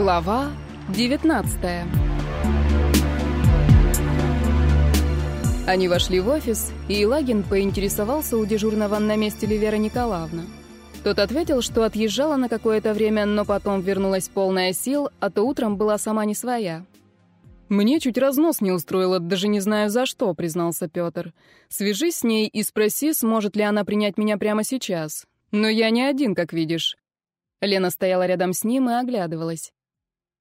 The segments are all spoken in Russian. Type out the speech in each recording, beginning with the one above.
Глава 19 Они вошли в офис, и Илагин поинтересовался у дежурного на месте ли Вера Николаевна. Тот ответил, что отъезжала на какое-то время, но потом вернулась полная сил, а то утром была сама не своя. «Мне чуть разнос не устроило, даже не знаю за что», — признался Петр. «Свяжись с ней и спроси, сможет ли она принять меня прямо сейчас. Но я не один, как видишь». Лена стояла рядом с ним и оглядывалась.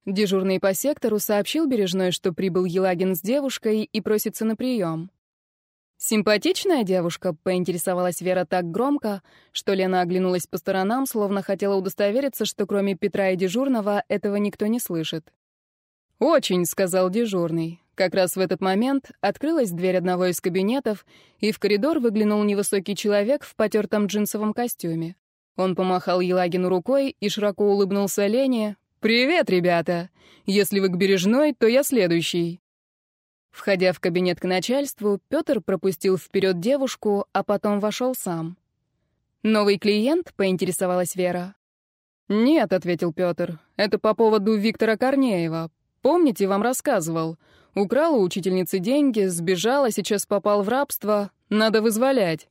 Дежурный по сектору сообщил Бережной, что прибыл Елагин с девушкой и просится на прием. «Симпатичная девушка?» — поинтересовалась Вера так громко, что Лена оглянулась по сторонам, словно хотела удостовериться, что кроме Петра и дежурного этого никто не слышит. «Очень», — сказал дежурный. Как раз в этот момент открылась дверь одного из кабинетов, и в коридор выглянул невысокий человек в потертом джинсовом костюме. Он помахал Елагину рукой и широко улыбнулся Лене. «Привет, ребята! Если вы к Бережной, то я следующий». Входя в кабинет к начальству, Петр пропустил вперед девушку, а потом вошел сам. «Новый клиент?» — поинтересовалась Вера. «Нет», — ответил Петр, — «это по поводу Виктора Корнеева. Помните, вам рассказывал? Украл у учительницы деньги, сбежал, а сейчас попал в рабство. Надо вызволять».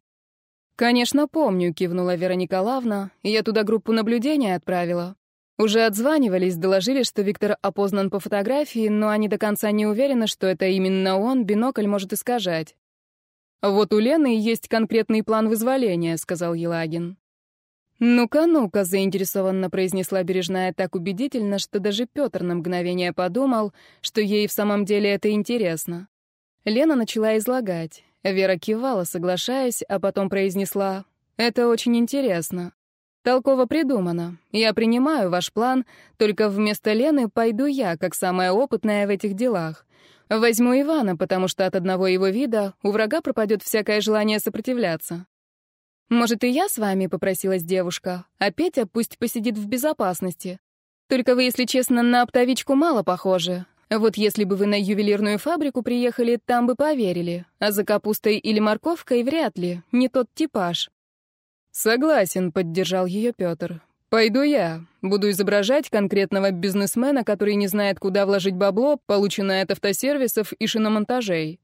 «Конечно, помню», — кивнула Вера Николаевна. «Я туда группу наблюдения отправила. Уже отзванивались, доложили, что Виктор опознан по фотографии, но они до конца не уверены, что это именно он, бинокль может искажать. «Вот у Лены есть конкретный план вызволения», — сказал Елагин. «Ну-ка, ну-ка», — заинтересованно произнесла Бережная так убедительно, что даже Петр на мгновение подумал, что ей в самом деле это интересно. Лена начала излагать. Вера кивала, соглашаясь, а потом произнесла «Это очень интересно». Толково придумано. Я принимаю ваш план, только вместо Лены пойду я, как самая опытная в этих делах. Возьму Ивана, потому что от одного его вида у врага пропадет всякое желание сопротивляться. «Может, и я с вами?» — попросилась девушка. «А Петя пусть посидит в безопасности. Только вы, если честно, на оптовичку мало похожи. Вот если бы вы на ювелирную фабрику приехали, там бы поверили. А за капустой или морковкой вряд ли. Не тот типаж. «Согласен», — поддержал ее Петр. «Пойду я. Буду изображать конкретного бизнесмена, который не знает, куда вложить бабло, полученное от автосервисов и шиномонтажей.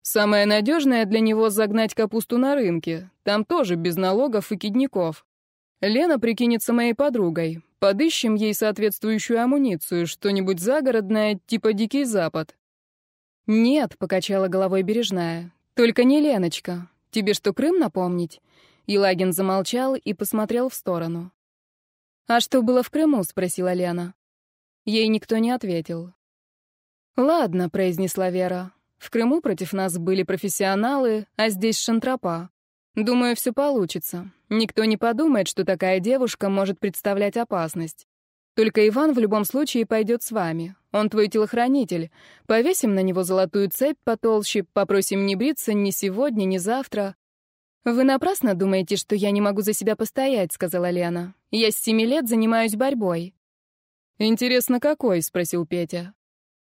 Самое надежное для него — загнать капусту на рынке. Там тоже без налогов и кидников. Лена прикинется моей подругой. Подыщем ей соответствующую амуницию, что-нибудь загородное, типа Дикий Запад». «Нет», — покачала головой Бережная. «Только не Леночка. Тебе что, Крым напомнить? Елагин замолчал и посмотрел в сторону. «А что было в Крыму?» — спросила Лена. Ей никто не ответил. «Ладно», — произнесла Вера. «В Крыму против нас были профессионалы, а здесь шантропа. Думаю, все получится. Никто не подумает, что такая девушка может представлять опасность. Только Иван в любом случае пойдет с вами. Он твой телохранитель. Повесим на него золотую цепь потолще, попросим не бриться ни сегодня, ни завтра. «Вы напрасно думаете, что я не могу за себя постоять», — сказала Лена. «Я с семи лет занимаюсь борьбой». «Интересно, какой?» — спросил Петя.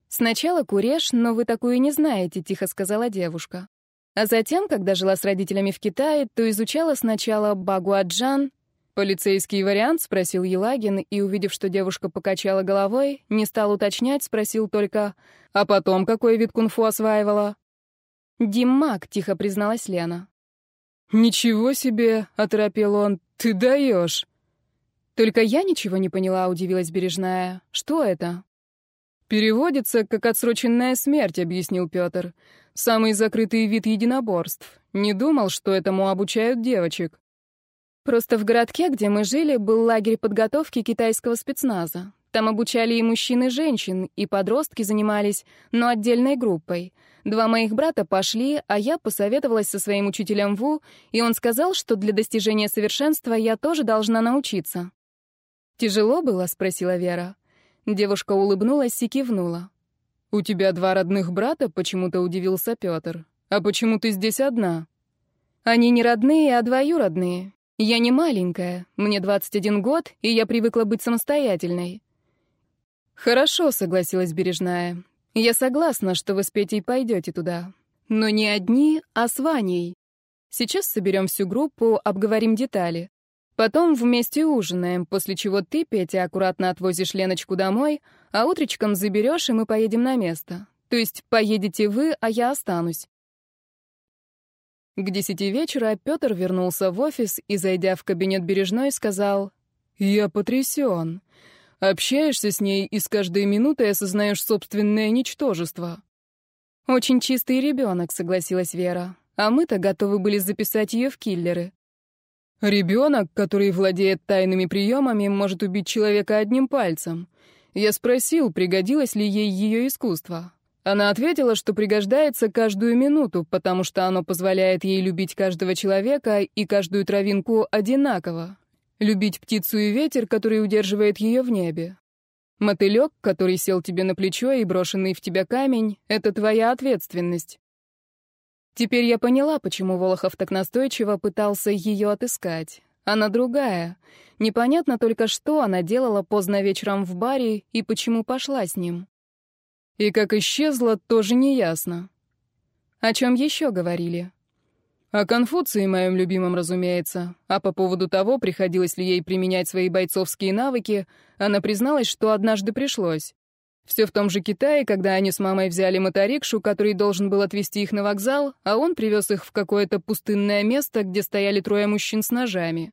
«Сначала куреж, но вы такую не знаете», — тихо сказала девушка. А затем, когда жила с родителями в Китае, то изучала сначала Багуаджан. «Полицейский вариант?» — спросил Елагин, и, увидев, что девушка покачала головой, не стал уточнять, спросил только, «А потом какой вид кунг-фу осваивала?» «Диммак», — тихо призналась Лена. «Ничего себе!» — оторопел он. «Ты даешь!» «Только я ничего не поняла», — удивилась Бережная. «Что это?» «Переводится как отсроченная смерть», — объяснил Петр. «Самый закрытый вид единоборств. Не думал, что этому обучают девочек». «Просто в городке, где мы жили, был лагерь подготовки китайского спецназа. Там обучали и мужчин, и женщин, и подростки занимались, но отдельной группой. Два моих брата пошли, а я посоветовалась со своим учителем Ву, и он сказал, что для достижения совершенства я тоже должна научиться. «Тяжело было?» — спросила Вера. Девушка улыбнулась и кивнула. «У тебя два родных брата?» — почему-то удивился Петр. «А почему ты здесь одна?» «Они не родные, а двоюродные. Я не маленькая, мне 21 год, и я привыкла быть самостоятельной». «Хорошо», — согласилась Бережная. Я согласна, что вы с Петей пойдете туда. Но не одни, а с Ваней. Сейчас соберем всю группу, обговорим детали. Потом вместе ужинаем, после чего ты, Петя, аккуратно отвозишь Леночку домой, а утречком заберешь, и мы поедем на место. То есть поедете вы, а я останусь. К десяти вечера Петр вернулся в офис и, зайдя в кабинет Бережной, сказал, «Я потрясен. Общаешься с ней и с каждой минутой осознаешь собственное ничтожество». «Очень чистый ребенок», — согласилась Вера. «А мы-то готовы были записать ее в киллеры». Ребенок, который владеет тайными приемами, может убить человека одним пальцем. Я спросил, пригодилось ли ей ее искусство. Она ответила, что пригождается каждую минуту, потому что оно позволяет ей любить каждого человека и каждую травинку одинаково. Любить птицу и ветер, который удерживает ее в небе. Мотылек, который сел тебе на плечо и брошенный в тебя камень — это твоя ответственность. Теперь я поняла, почему Волохов так настойчиво пытался ее отыскать. Она другая. Непонятно только, что она делала поздно вечером в баре и почему пошла с ним. И как исчезла, тоже неясно. О чем еще говорили? О Конфуции, моем любимом, разумеется. А по поводу того, приходилось ли ей применять свои бойцовские навыки, она призналась, что однажды пришлось. Все в том же Китае, когда они с мамой взяли моторикшу, который должен был отвезти их на вокзал, а он привез их в какое-то пустынное место, где стояли трое мужчин с ножами.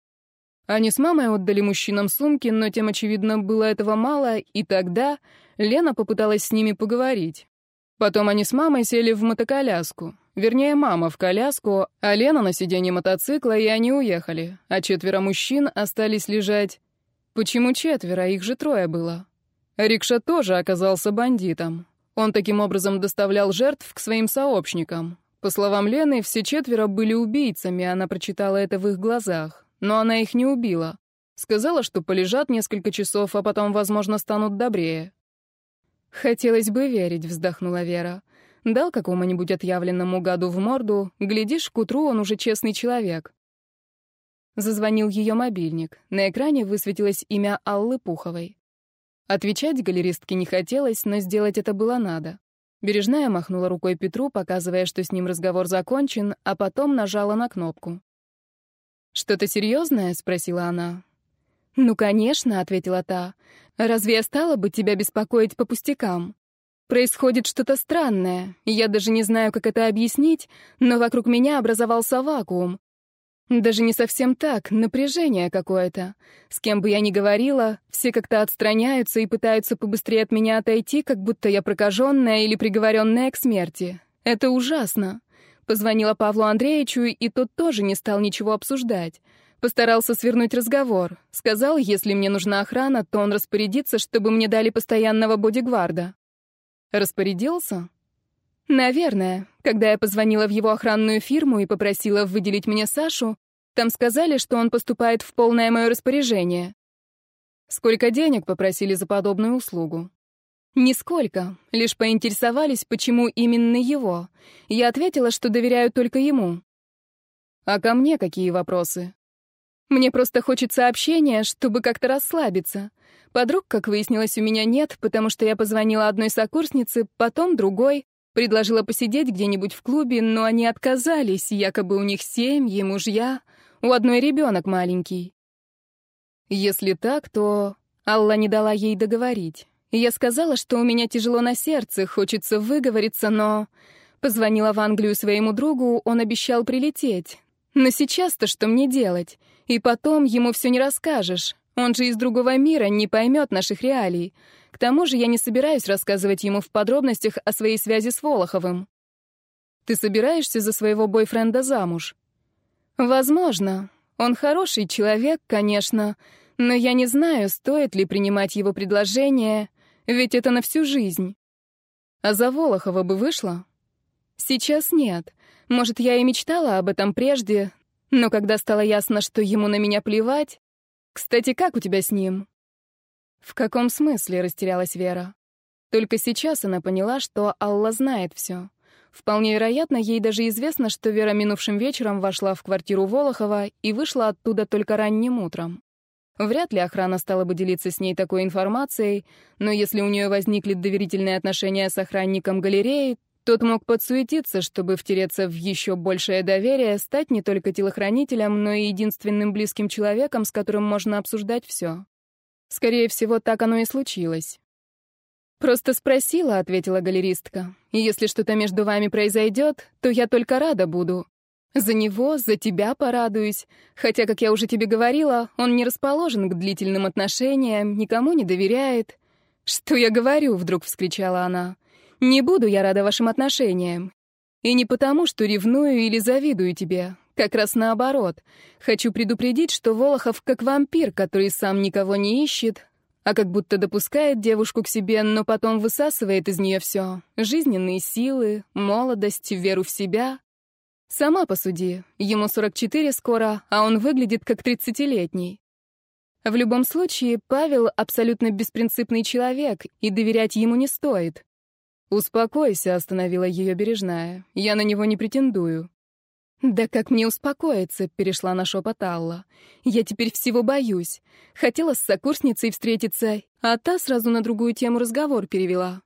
Они с мамой отдали мужчинам сумки, но тем, очевидно, было этого мало, и тогда Лена попыталась с ними поговорить. Потом они с мамой сели в мотоколяску. Вернее, мама в коляску, а Лена на сиденье мотоцикла, и они уехали. А четверо мужчин остались лежать. Почему четверо? Их же трое было. Рикша тоже оказался бандитом. Он таким образом доставлял жертв к своим сообщникам. По словам Лены, все четверо были убийцами, она прочитала это в их глазах. Но она их не убила. Сказала, что полежат несколько часов, а потом, возможно, станут добрее. «Хотелось бы верить», — вздохнула Вера. «Дал какому-нибудь отъявленному гаду в морду, глядишь, к утру он уже честный человек». Зазвонил ее мобильник. На экране высветилось имя Аллы Пуховой. Отвечать галеристке не хотелось, но сделать это было надо. Бережная махнула рукой Петру, показывая, что с ним разговор закончен, а потом нажала на кнопку. «Что-то серьезное?» — спросила она. «Ну, конечно», — ответила та. «Разве я стала бы тебя беспокоить по пустякам? Происходит что-то странное. Я даже не знаю, как это объяснить, но вокруг меня образовался вакуум. Даже не совсем так, напряжение какое-то. С кем бы я ни говорила, все как-то отстраняются и пытаются побыстрее от меня отойти, как будто я прокаженная или приговоренная к смерти. Это ужасно. Позвонила Павлу Андреевичу, и тот тоже не стал ничего обсуждать. Постарался свернуть разговор. Сказал, если мне нужна охрана, то он распорядится, чтобы мне дали постоянного бодигварда. Распорядился? Наверное. Когда я позвонила в его охранную фирму и попросила выделить мне Сашу, там сказали, что он поступает в полное мое распоряжение. Сколько денег попросили за подобную услугу? Нисколько. Лишь поинтересовались, почему именно его. Я ответила, что доверяю только ему. А ко мне какие вопросы? Мне просто хочется общения, чтобы как-то расслабиться. Подруг, как выяснилось, у меня нет, потому что я позвонила одной сокурснице, потом другой, Предложила посидеть где-нибудь в клубе, но они отказались, якобы у них семьи, мужья, у одной ребенок маленький. Если так, то Алла не дала ей договорить. Я сказала, что у меня тяжело на сердце, хочется выговориться, но... Позвонила в Англию своему другу, он обещал прилететь. Но сейчас-то что мне делать? И потом ему все не расскажешь. Он же из другого мира, не поймет наших реалий. К тому же я не собираюсь рассказывать ему в подробностях о своей связи с Волоховым. Ты собираешься за своего бойфренда замуж? Возможно. Он хороший человек, конечно, но я не знаю, стоит ли принимать его предложение, ведь это на всю жизнь. А за Волохова бы вышло? Сейчас нет. Может, я и мечтала об этом прежде, но когда стало ясно, что ему на меня плевать... Кстати, как у тебя с ним? «В каком смысле?» — растерялась Вера. Только сейчас она поняла, что Алла знает все. Вполне вероятно, ей даже известно, что Вера минувшим вечером вошла в квартиру Волохова и вышла оттуда только ранним утром. Вряд ли охрана стала бы делиться с ней такой информацией, но если у нее возникли доверительные отношения с охранником галереи, Тот мог подсуетиться, чтобы втереться в еще большее доверие, стать не только телохранителем, но и единственным близким человеком, с которым можно обсуждать все. Скорее всего, так оно и случилось. «Просто спросила», — ответила галеристка. «Если что-то между вами произойдет, то я только рада буду. За него, за тебя порадуюсь. Хотя, как я уже тебе говорила, он не расположен к длительным отношениям, никому не доверяет». «Что я говорю?» — вдруг вскричала она. Не буду я рада вашим отношениям. И не потому, что ревную или завидую тебе. Как раз наоборот. Хочу предупредить, что Волохов как вампир, который сам никого не ищет, а как будто допускает девушку к себе, но потом высасывает из нее все. Жизненные силы, молодость, веру в себя. Сама посуди. Ему 44 скоро, а он выглядит как 30-летний. В любом случае, Павел абсолютно беспринципный человек, и доверять ему не стоит. «Успокойся», — остановила ее бережная. «Я на него не претендую». «Да как мне успокоиться?» — перешла на шепот Алла. «Я теперь всего боюсь. Хотела с сокурсницей встретиться, а та сразу на другую тему разговор перевела.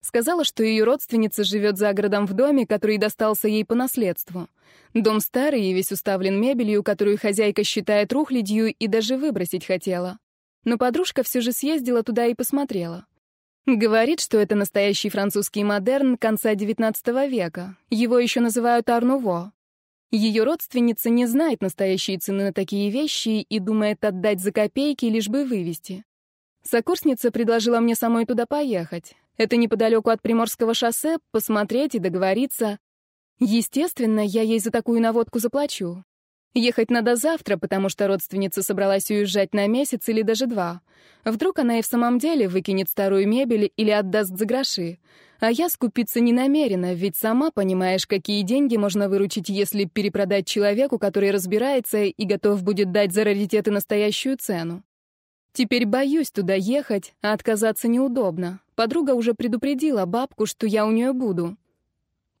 Сказала, что ее родственница живет за городом в доме, который достался ей по наследству. Дом старый и весь уставлен мебелью, которую хозяйка считает рухлядью и даже выбросить хотела. Но подружка все же съездила туда и посмотрела. Говорит, что это настоящий французский модерн конца XIX века. Его еще называют Арнуво. Ее родственница не знает настоящие цены на такие вещи и думает отдать за копейки, лишь бы вывести. Сокурсница предложила мне самой туда поехать. Это неподалеку от Приморского шоссе, посмотреть и договориться. Естественно, я ей за такую наводку заплачу. Ехать надо завтра, потому что родственница собралась уезжать на месяц или даже два. Вдруг она и в самом деле выкинет старую мебель или отдаст за гроши. А я скупиться не намерена, ведь сама понимаешь, какие деньги можно выручить, если перепродать человеку, который разбирается и готов будет дать за раритеты настоящую цену. Теперь боюсь туда ехать, а отказаться неудобно. Подруга уже предупредила бабку, что я у нее буду.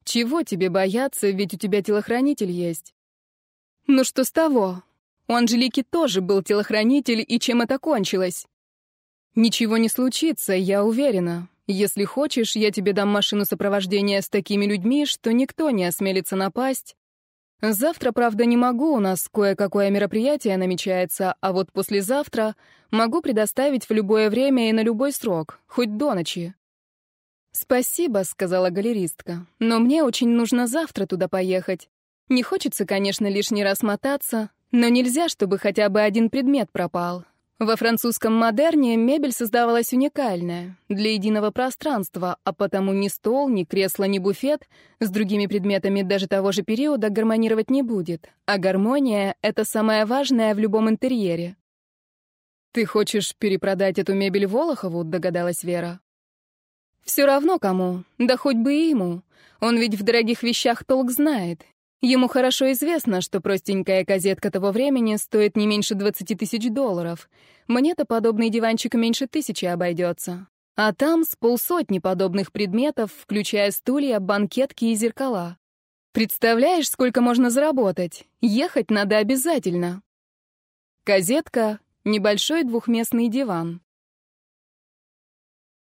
Чего тебе бояться, ведь у тебя телохранитель есть. Ну что с того? У Анжелики тоже был телохранитель, и чем это кончилось? Ничего не случится, я уверена. Если хочешь, я тебе дам машину сопровождения с такими людьми, что никто не осмелится напасть. Завтра, правда, не могу, у нас кое-какое мероприятие намечается, а вот послезавтра могу предоставить в любое время и на любой срок, хоть до ночи. «Спасибо», — сказала галеристка, — «но мне очень нужно завтра туда поехать. Не хочется, конечно, лишний раз мотаться, но нельзя, чтобы хотя бы один предмет пропал. Во французском модерне мебель создавалась уникальная, для единого пространства, а потому ни стол, ни кресло, ни буфет с другими предметами даже того же периода гармонировать не будет. А гармония — это самое важное в любом интерьере. «Ты хочешь перепродать эту мебель Волохову?» — догадалась Вера. «Все равно кому, да хоть бы и ему. Он ведь в дорогих вещах толк знает. Ему хорошо известно, что простенькая газетка того времени стоит не меньше 20 тысяч долларов. Мне-то подобный диванчик меньше тысячи обойдется. А там с полсотни подобных предметов, включая стулья, банкетки и зеркала. Представляешь, сколько можно заработать? Ехать надо обязательно. Газетка — небольшой двухместный диван.